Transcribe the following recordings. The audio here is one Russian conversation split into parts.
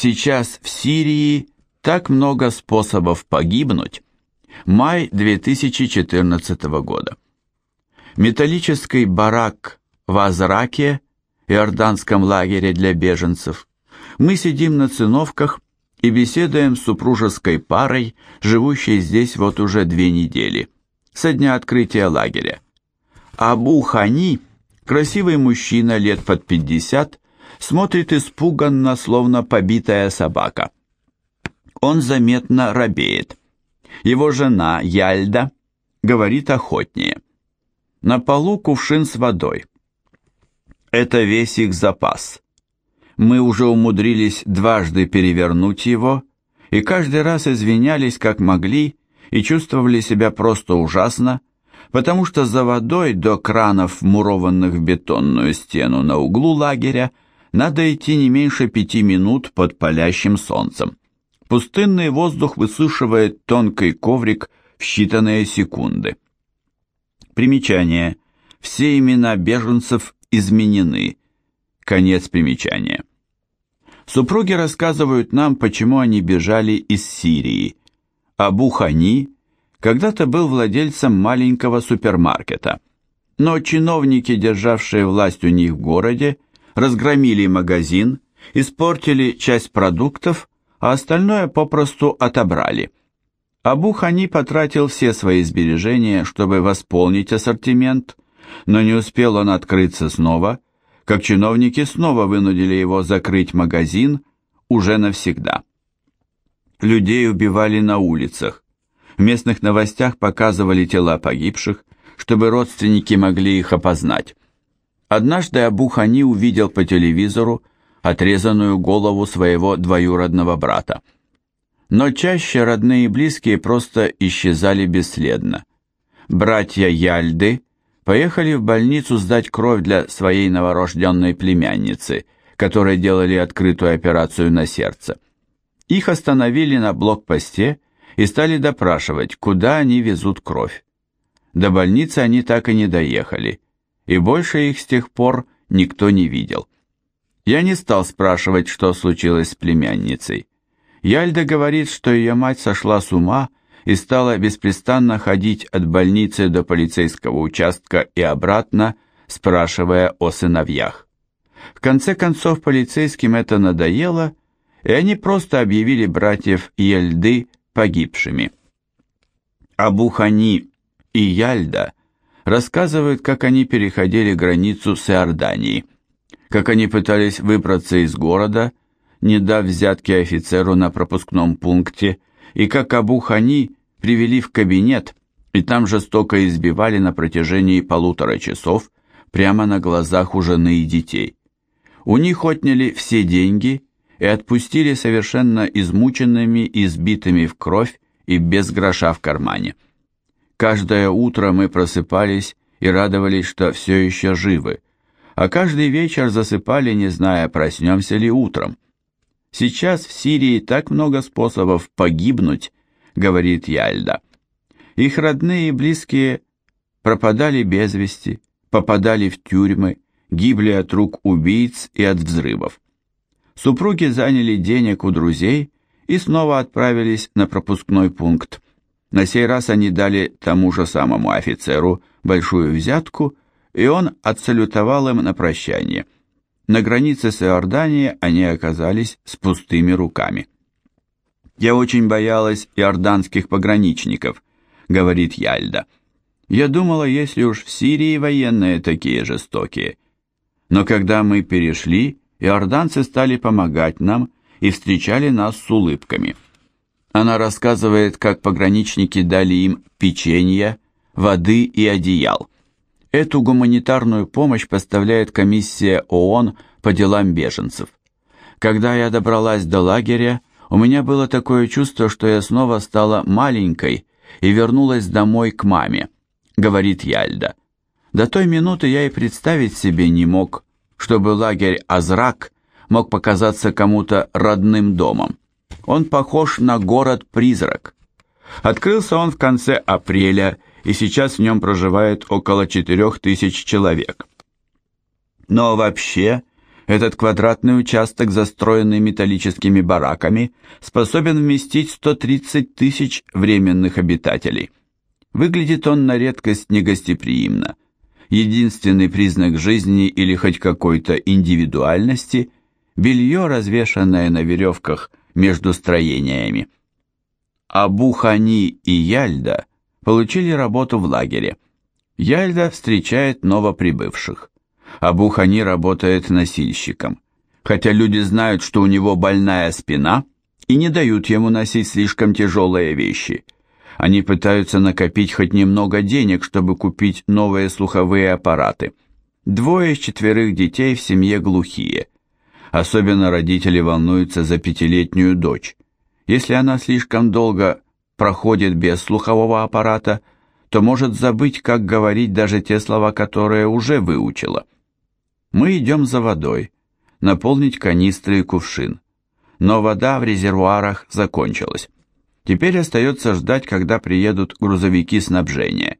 Сейчас в Сирии так много способов погибнуть. Май 2014 года. Металлический барак в Азраке, иорданском лагере для беженцев. Мы сидим на циновках и беседуем с супружеской парой, живущей здесь вот уже две недели, со дня открытия лагеря. Абу Хани, красивый мужчина лет под 50, смотрит испуганно, словно побитая собака. Он заметно робеет. Его жена Яльда говорит охотнее. На полу кувшин с водой. Это весь их запас. Мы уже умудрились дважды перевернуть его, и каждый раз извинялись как могли и чувствовали себя просто ужасно, потому что за водой до кранов, вмурованных в бетонную стену на углу лагеря, надо идти не меньше пяти минут под палящим солнцем. Пустынный воздух высушивает тонкий коврик в считанные секунды. Примечание. Все имена беженцев изменены. Конец примечания. Супруги рассказывают нам, почему они бежали из Сирии. Абу Хани когда-то был владельцем маленького супермаркета, но чиновники, державшие власть у них в городе, разгромили магазин, испортили часть продуктов, а остальное попросту отобрали. Абу Хани потратил все свои сбережения, чтобы восполнить ассортимент, но не успел он открыться снова, как чиновники снова вынудили его закрыть магазин уже навсегда. Людей убивали на улицах. В местных новостях показывали тела погибших, чтобы родственники могли их опознать. Однажды Абу Хани увидел по телевизору отрезанную голову своего двоюродного брата. Но чаще родные и близкие просто исчезали бесследно. Братья Яльды поехали в больницу сдать кровь для своей новорожденной племянницы, которой делали открытую операцию на сердце. Их остановили на блокпосте и стали допрашивать, куда они везут кровь. До больницы они так и не доехали, и больше их с тех пор никто не видел. Я не стал спрашивать, что случилось с племянницей. Яльда говорит, что ее мать сошла с ума и стала беспрестанно ходить от больницы до полицейского участка и обратно, спрашивая о сыновьях. В конце концов полицейским это надоело, и они просто объявили братьев Ельды погибшими. Абу Хани и Яльда рассказывают, как они переходили границу с Иорданией, как они пытались выбраться из города, не дав взятки офицеру на пропускном пункте, и как Абу Хани привели в кабинет и там жестоко избивали на протяжении полутора часов прямо на глазах у жены и детей. У них отняли все деньги и отпустили совершенно измученными, избитыми в кровь и без гроша в кармане. Каждое утро мы просыпались и радовались, что все еще живы, а каждый вечер засыпали, не зная, проснемся ли утром. Сейчас в Сирии так много способов погибнуть, говорит Яльда. Их родные и близкие пропадали без вести, попадали в тюрьмы, гибли от рук убийц и от взрывов. Супруги заняли денег у друзей и снова отправились на пропускной пункт. На сей раз они дали тому же самому офицеру большую взятку, и он отсалютовал им на прощание. На границе с Иорданией они оказались с пустыми руками. «Я очень боялась иорданских пограничников», — говорит Яльда. «Я думала, если уж в Сирии военные такие жестокие. Но когда мы перешли, иорданцы стали помогать нам и встречали нас с улыбками». Она рассказывает, как пограничники дали им печенье, воды и одеял. Эту гуманитарную помощь поставляет комиссия ООН по делам беженцев. Когда я добралась до лагеря, у меня было такое чувство, что я снова стала маленькой и вернулась домой к маме, говорит Яльда. До той минуты я и представить себе не мог, чтобы лагерь Азрак мог показаться кому-то родным домом. Он похож на город-призрак. Открылся он в конце апреля, и сейчас в нем проживает около четырех тысяч человек. Но вообще, Этот квадратный участок, застроенный металлическими бараками, способен вместить 130 тысяч временных обитателей. Выглядит он на редкость негостеприимно. Единственный признак жизни или хоть какой-то индивидуальности – белье, развешанное на веревках между строениями. Абу и Яльда получили работу в лагере. Яльда встречает новоприбывших. Абу Хани работает носильщиком. Хотя люди знают, что у него больная спина, и не дают ему носить слишком тяжелые вещи. Они пытаются накопить хоть немного денег, чтобы купить новые слуховые аппараты. Двое из четверых детей в семье глухие. Особенно родители волнуются за пятилетнюю дочь. Если она слишком долго проходит без слухового аппарата, то может забыть, как говорить даже те слова, которые уже выучила. Мы идем за водой, наполнить канистры и кувшин. Но вода в резервуарах закончилась. Теперь остается ждать, когда приедут грузовики снабжения.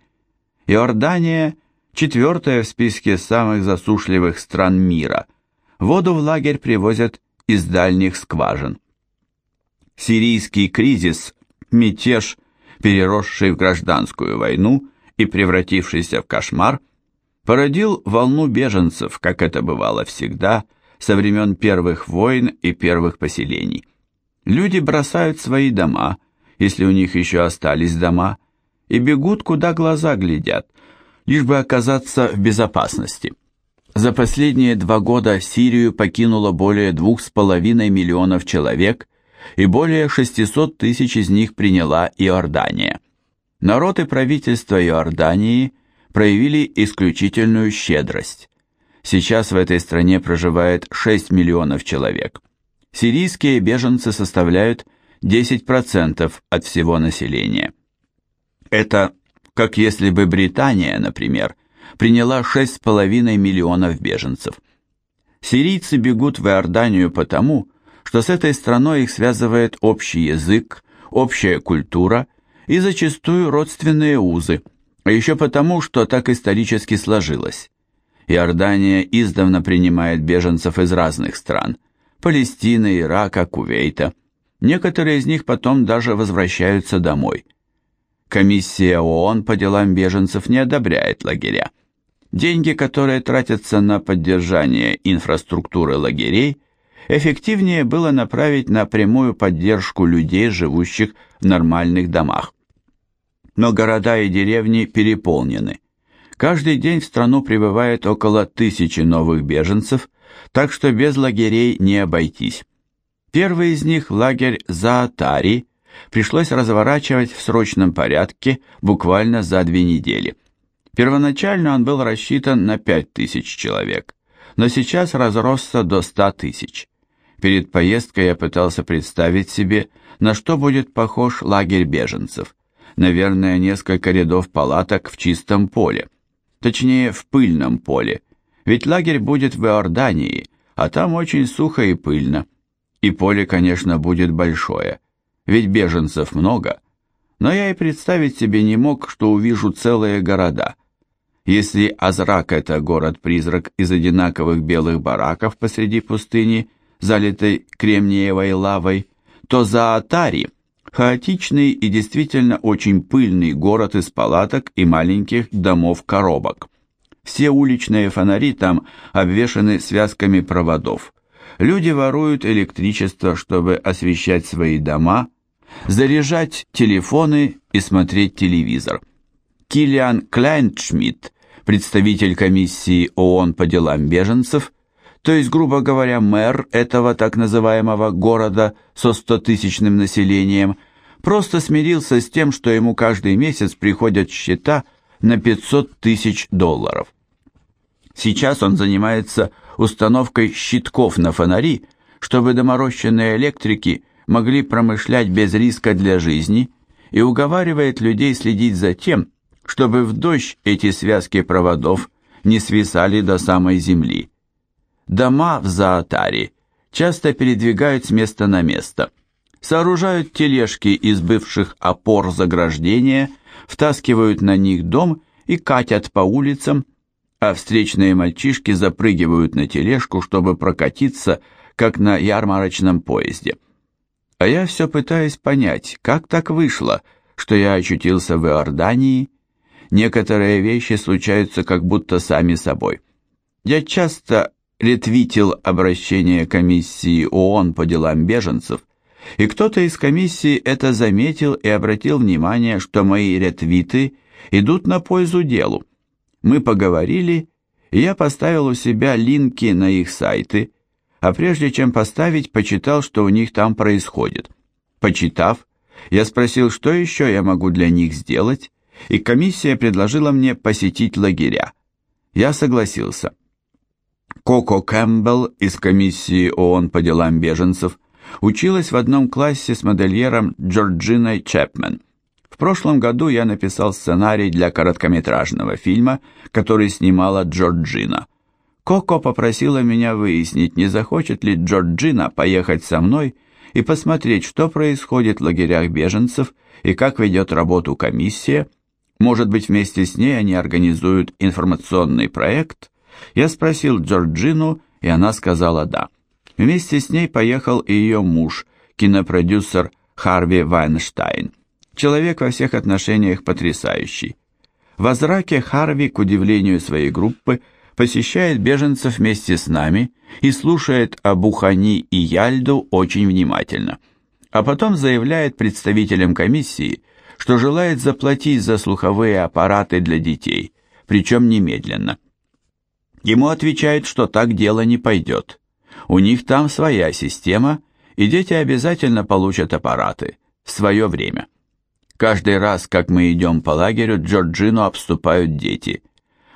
Иордания – четвертая в списке самых засушливых стран мира. Воду в лагерь привозят из дальних скважин. Сирийский кризис, мятеж, переросший в гражданскую войну и превратившийся в кошмар, породил волну беженцев, как это бывало всегда, со времен первых войн и первых поселений. Люди бросают свои дома, если у них еще остались дома, и бегут, куда глаза глядят, лишь бы оказаться в безопасности. За последние два года Сирию покинуло более двух с половиной миллионов человек, и более 600 тысяч из них приняла Иордания. Народ и правительство Иордании – проявили исключительную щедрость. Сейчас в этой стране проживает 6 миллионов человек. Сирийские беженцы составляют 10% от всего населения. Это как если бы Британия, например, приняла 6,5 миллионов беженцев. Сирийцы бегут в Иорданию потому, что с этой страной их связывает общий язык, общая культура и зачастую родственные узы – а еще потому, что так исторически сложилось. Иордания издавна принимает беженцев из разных стран – Палестины, Ирака, Кувейта. Некоторые из них потом даже возвращаются домой. Комиссия ООН по делам беженцев не одобряет лагеря. Деньги, которые тратятся на поддержание инфраструктуры лагерей, эффективнее было направить на прямую поддержку людей, живущих в нормальных домах но города и деревни переполнены. Каждый день в страну прибывает около тысячи новых беженцев, так что без лагерей не обойтись. Первый из них, лагерь Заатари, пришлось разворачивать в срочном порядке буквально за две недели. Первоначально он был рассчитан на 5000 человек, но сейчас разросся до 100 тысяч. Перед поездкой я пытался представить себе, на что будет похож лагерь беженцев наверное, несколько рядов палаток в чистом поле. Точнее, в пыльном поле. Ведь лагерь будет в Иордании, а там очень сухо и пыльно. И поле, конечно, будет большое. Ведь беженцев много. Но я и представить себе не мог, что увижу целые города. Если Азрак – это город-призрак из одинаковых белых бараков посреди пустыни, залитой кремниевой лавой, то Заатари – Хаотичный и действительно очень пыльный город из палаток и маленьких домов-коробок. Все уличные фонари там обвешаны связками проводов. Люди воруют электричество, чтобы освещать свои дома, заряжать телефоны и смотреть телевизор. Килиан Кляйншмидт, представитель комиссии ООН по делам беженцев, то есть, грубо говоря, мэр этого так называемого города со стотысячным населением просто смирился с тем, что ему каждый месяц приходят счета на 500 тысяч долларов. Сейчас он занимается установкой щитков на фонари, чтобы доморощенные электрики могли промышлять без риска для жизни и уговаривает людей следить за тем, чтобы в дождь эти связки проводов не свисали до самой земли. Дома в Заатаре часто передвигают с места на место. Сооружают тележки из бывших опор заграждения, втаскивают на них дом и катят по улицам, а встречные мальчишки запрыгивают на тележку, чтобы прокатиться, как на ярмарочном поезде. А я все пытаюсь понять, как так вышло, что я очутился в Иордании. Некоторые вещи случаются как будто сами собой. Я часто ретвитил обращение комиссии ООН по делам беженцев, и кто-то из комиссии это заметил и обратил внимание, что мои ретвиты идут на пользу делу. Мы поговорили, и я поставил у себя линки на их сайты, а прежде чем поставить, почитал, что у них там происходит. Почитав, я спросил, что еще я могу для них сделать, и комиссия предложила мне посетить лагеря. Я согласился. Коко Кэмпбелл из комиссии ООН по делам беженцев училась в одном классе с модельером Джорджиной Чепмен. В прошлом году я написал сценарий для короткометражного фильма, который снимала Джорджина. Коко попросила меня выяснить, не захочет ли Джорджина поехать со мной и посмотреть, что происходит в лагерях беженцев и как ведет работу комиссия. Может быть, вместе с ней они организуют информационный проект – я спросил Джорджину, и она сказала «да». Вместе с ней поехал и ее муж, кинопродюсер Харви Вайнштайн. Человек во всех отношениях потрясающий. В Азраке Харви, к удивлению своей группы, посещает беженцев вместе с нами и слушает об Ухани и Яльду очень внимательно. А потом заявляет представителям комиссии, что желает заплатить за слуховые аппараты для детей, причем немедленно. Ему отвечают, что так дело не пойдет. У них там своя система, и дети обязательно получат аппараты в свое время. Каждый раз, как мы идем по лагерю, Джорджину обступают дети.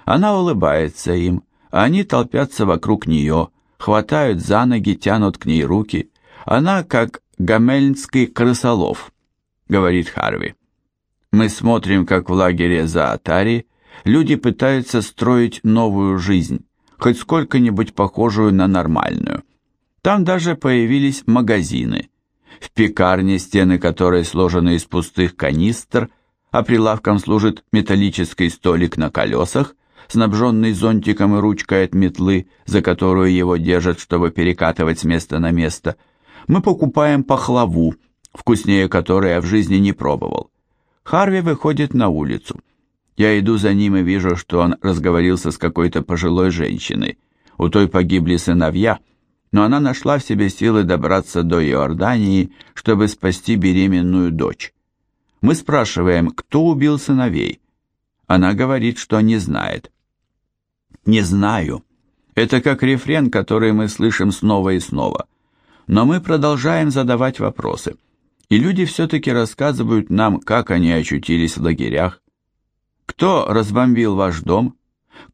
Она улыбается им, а они толпятся вокруг нее, хватают за ноги, тянут к ней руки. Она как гамельнский крысолов, говорит Харви. Мы смотрим, как в лагере за Атари люди пытаются строить новую жизнь, хоть сколько-нибудь похожую на нормальную. Там даже появились магазины. В пекарне, стены которой сложены из пустых канистр, а прилавком служит металлический столик на колесах, снабженный зонтиком и ручкой от метлы, за которую его держат, чтобы перекатывать с места на место, мы покупаем пахлаву, вкуснее которой я в жизни не пробовал. Харви выходит на улицу. Я иду за ним и вижу, что он разговорился с какой-то пожилой женщиной. У той погибли сыновья, но она нашла в себе силы добраться до Иордании, чтобы спасти беременную дочь. Мы спрашиваем, кто убил сыновей. Она говорит, что не знает. «Не знаю». Это как рефрен, который мы слышим снова и снова. Но мы продолжаем задавать вопросы. И люди все-таки рассказывают нам, как они очутились в лагерях, кто разбомбил ваш дом?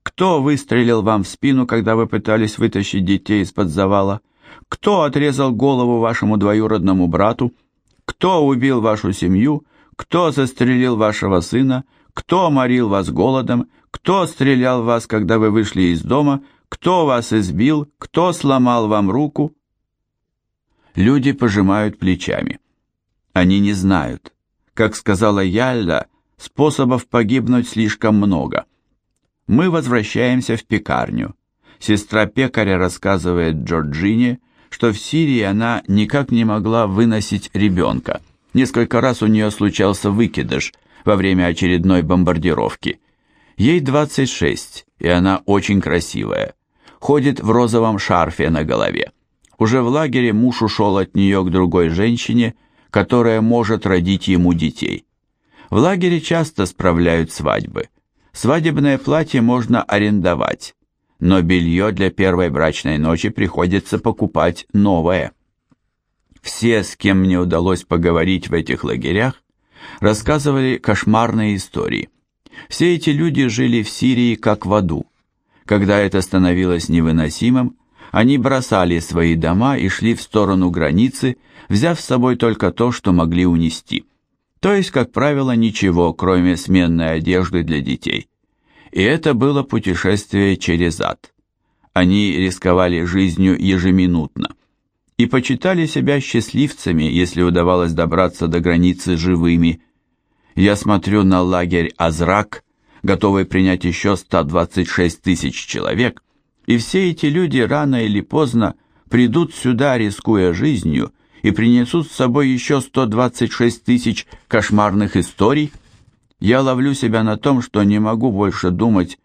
Кто выстрелил вам в спину, когда вы пытались вытащить детей из-под завала? Кто отрезал голову вашему двоюродному брату? Кто убил вашу семью? Кто застрелил вашего сына? Кто морил вас голодом? Кто стрелял вас, когда вы вышли из дома? Кто вас избил? Кто сломал вам руку? Люди пожимают плечами. Они не знают. Как сказала Яльда, Способов погибнуть слишком много. Мы возвращаемся в пекарню. Сестра пекаря рассказывает Джорджине, что в Сирии она никак не могла выносить ребенка. Несколько раз у нее случался выкидыш во время очередной бомбардировки. Ей 26, и она очень красивая. Ходит в розовом шарфе на голове. Уже в лагере муж ушел от нее к другой женщине, которая может родить ему детей. В лагере часто справляют свадьбы. Свадебное платье можно арендовать, но белье для первой брачной ночи приходится покупать новое. Все, с кем мне удалось поговорить в этих лагерях, рассказывали кошмарные истории. Все эти люди жили в Сирии как в аду. Когда это становилось невыносимым, они бросали свои дома и шли в сторону границы, взяв с собой только то, что могли унести то есть, как правило, ничего, кроме сменной одежды для детей. И это было путешествие через ад. Они рисковали жизнью ежеминутно и почитали себя счастливцами, если удавалось добраться до границы живыми. Я смотрю на лагерь Азрак, готовый принять еще 126 тысяч человек, и все эти люди рано или поздно придут сюда, рискуя жизнью, и принесут с собой еще 126 тысяч кошмарных историй, я ловлю себя на том, что не могу больше думать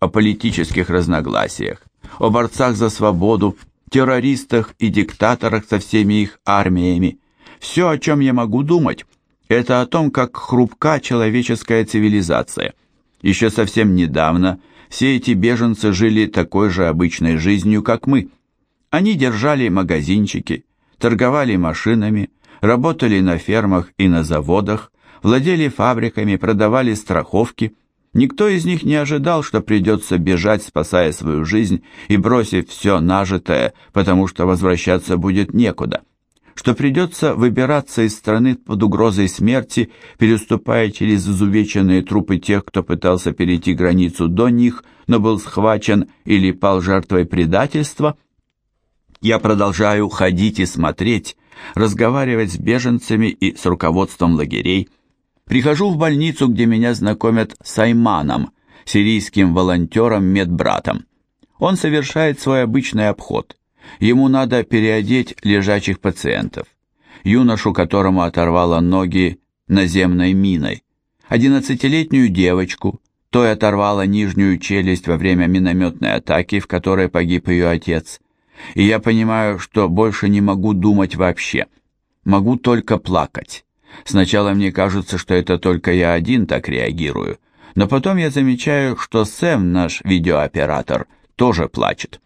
о политических разногласиях, о борцах за свободу, террористах и диктаторах со всеми их армиями. Все, о чем я могу думать, это о том, как хрупка человеческая цивилизация. Еще совсем недавно все эти беженцы жили такой же обычной жизнью, как мы. Они держали магазинчики, торговали машинами, работали на фермах и на заводах, владели фабриками, продавали страховки. Никто из них не ожидал, что придется бежать, спасая свою жизнь и бросив все нажитое, потому что возвращаться будет некуда. Что придется выбираться из страны под угрозой смерти, переступая через изувеченные трупы тех, кто пытался перейти границу до них, но был схвачен или пал жертвой предательства – я продолжаю ходить и смотреть, разговаривать с беженцами и с руководством лагерей. Прихожу в больницу, где меня знакомят с Айманом, сирийским волонтером-медбратом. Он совершает свой обычный обход. Ему надо переодеть лежачих пациентов. Юношу, которому оторвало ноги наземной миной. Одиннадцатилетнюю девочку, той оторвала нижнюю челюсть во время минометной атаки, в которой погиб ее отец и я понимаю, что больше не могу думать вообще. Могу только плакать. Сначала мне кажется, что это только я один так реагирую, но потом я замечаю, что Сэм, наш видеооператор, тоже плачет.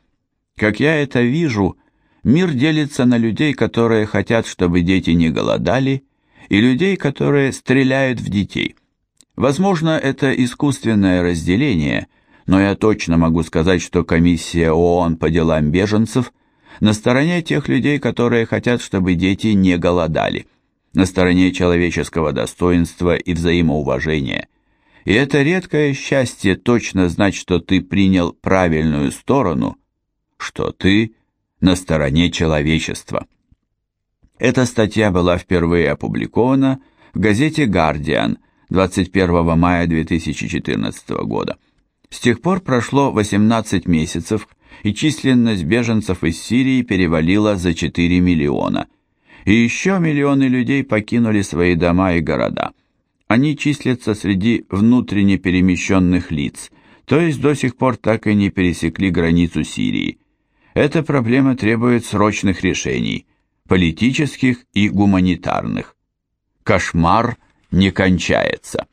Как я это вижу, мир делится на людей, которые хотят, чтобы дети не голодали, и людей, которые стреляют в детей. Возможно, это искусственное разделение, но я точно могу сказать, что комиссия ООН по делам беженцев на стороне тех людей, которые хотят, чтобы дети не голодали, на стороне человеческого достоинства и взаимоуважения. И это редкое счастье точно знать, что ты принял правильную сторону, что ты на стороне человечества. Эта статья была впервые опубликована в газете «Гардиан» 21 мая 2014 года. С тех пор прошло 18 месяцев, и численность беженцев из Сирии перевалила за 4 миллиона. И еще миллионы людей покинули свои дома и города. Они числятся среди внутренне перемещенных лиц, то есть до сих пор так и не пересекли границу Сирии. Эта проблема требует срочных решений, политических и гуманитарных. Кошмар не кончается.